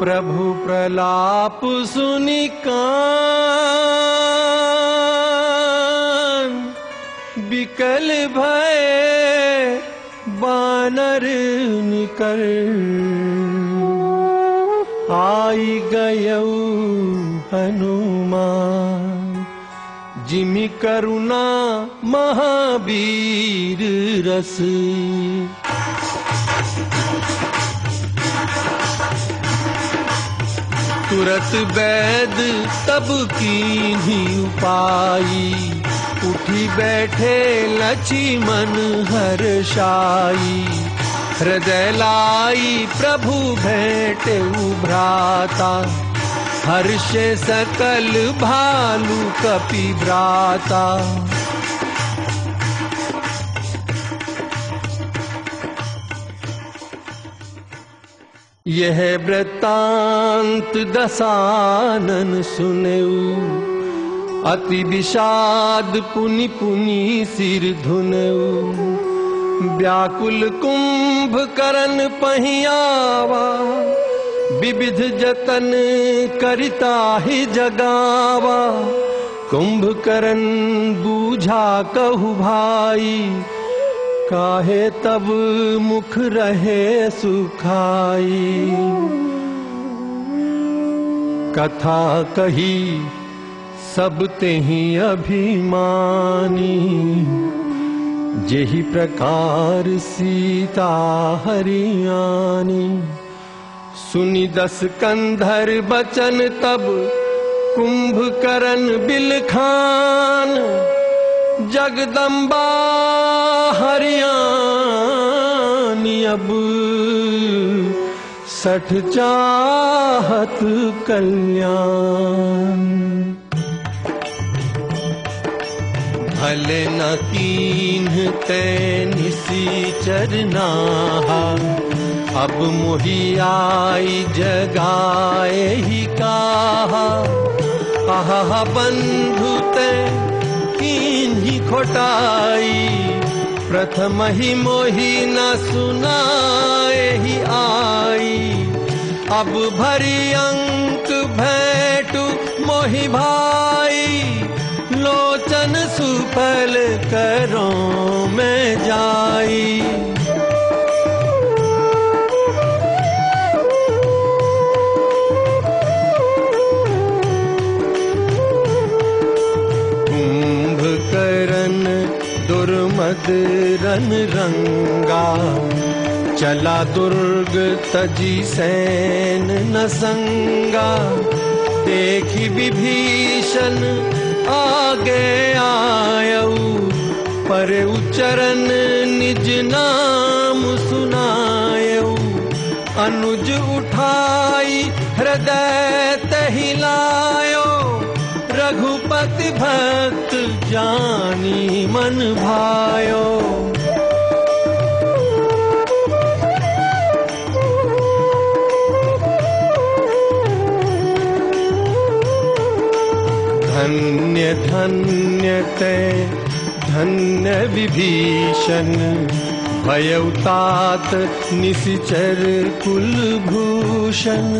प्रभु प्रलाप सुनिका विकल भय बानर निकर आई गय हनुमान। जिमि करुणा महावीर रस तुरत वैद तब की ही उपाई। उठी बैठे लची मन हर्षाई हृदय लाई प्रभु भेंट उभ्राता। हर्ष सकल भालू कपि भ्राता। यह वृत्तांत दसानन सुनऊ। अति विषाद पुनि पुनि सिर धुनऊ। व्याकुल कुंभ करन पहियावा विविध जतन करिता ही जगावा। कुंभकर्ण बूझा कहु भाई। काहे तब मुख रहे सुखाई? कथा कही सब तेहि अभिमानी। जेहि प्रकार सीता हरियानी। सुनि दस कंधर बचन तब कुंभकर्ण बिलखान। जगदम्बा हरियाणी अब सठ चाहत कल्याण। भले न कीन्ह निसी चरना अब मोही आई जगाए ही कहा। आहा बंधु ते कीन्ही खोटाई प्रथम ही मोही न सुनाए ही आई। अब भरी अंक भेटू मोहि भाई। लोचन सुफल करो मैं जाई। रन रंगा, चला दुर्ग तजी सैन न संगा देखी विभीषण आगे आयऊ, पर उच्चरण निज नाम सुनायऊ। अनुज उठाई हृदय तहिलायो, रघुपति भक्त जानी मन भायो। धन्य धन्य विभीषण भयउतात निशिचर कुलभूषण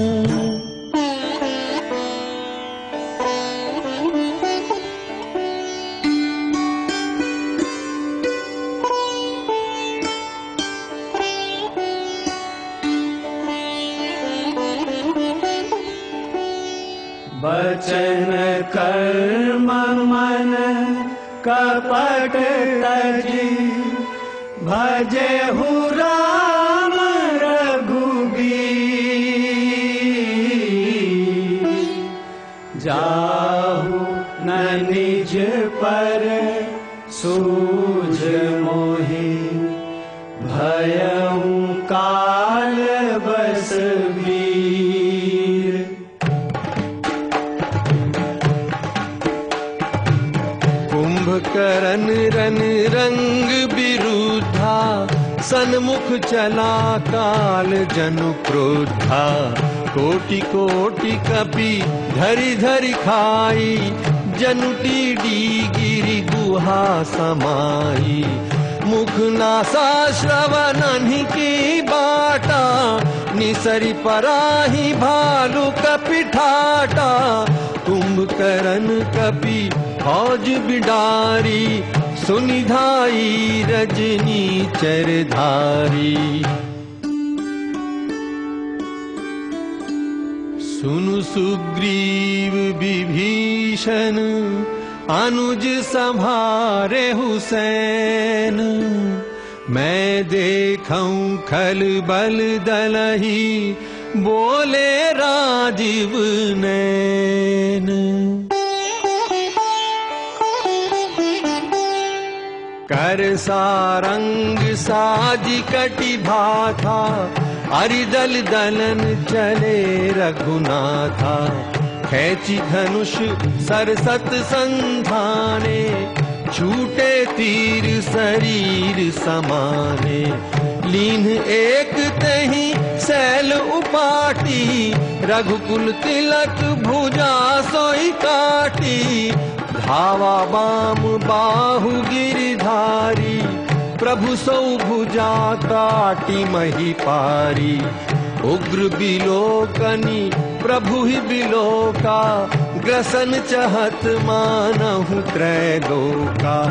वचन कर्म मन कपट तजी। भजे राम रघुबीर। जाहु न निज पर सूझ कुंभकर्ण रन रंग विरुद्धा सन्मुख चला काल जनु क्रोधा कोटि कोटि कपि धरि धरि खाई जनुटी डी गिरि गुहा समाई। मुख नासा श्रवण की बाटा निसरी पराही भालू कपिठाटा कुंभकरण कपि फौज बिडारी सुनिधाई रजनी चरधारी। सुनु सुग्रीव विभीषण अनुज संभारे हुसैन। मैं देखूं खल बल दलही बोले राजीव नैन कर सारंग साज कटि भाथा अरिदल दलन चले रघुनाथा। खैची धनुष सरसत संधाने छूटे तीर शरीर समाने। लीन एक तही सैल उपाटी रघुकुल तिलक भुजा सोई काटी। धावा बाम बाहु गिरधारी प्रभु सौ भुजा मही पारी। उग्र बिलोकनी, प्रभु ही बिलोका। ग्रसन चहत मानहु लोका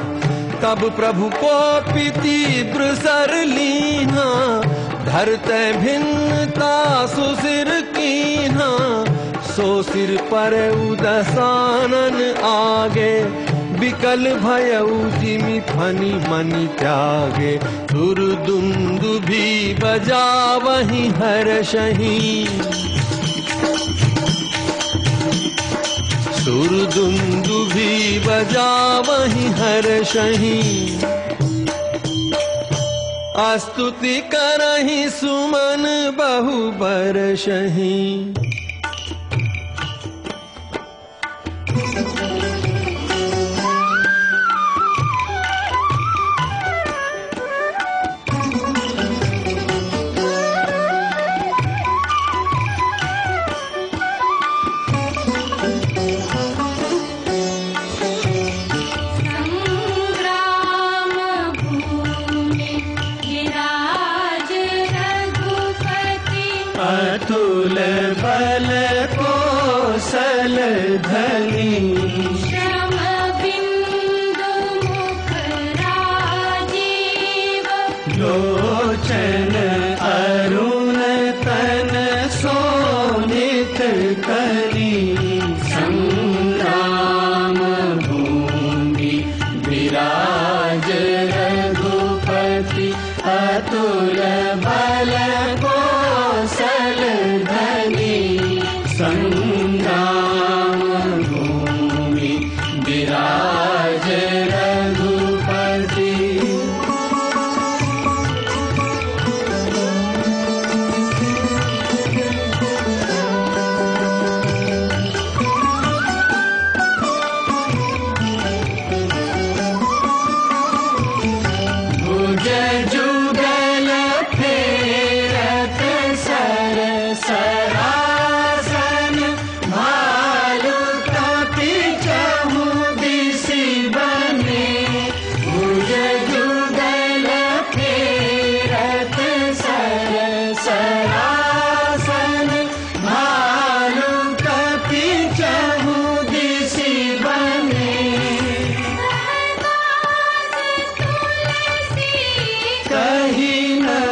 तब प्रभु को तीव्र सर लीना। धरते भिन्नता सुसिर कीना। सो सिर पर उदसानन आगे। विकल भयऊ जिमि फनी मनि त्यागे दुर्दुंदु भी बजा वही हर सही सुरदुंदु भी बजा वही हर सही अस्तुति करही सुमन बहु बरसही अतुल बल कौशल धनी श्रम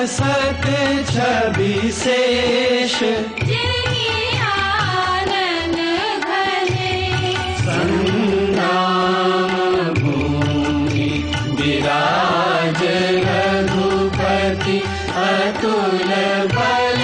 न सक छवि शेष। आनन घने। संग्राम भूमि विराज रघुपति अतुल बल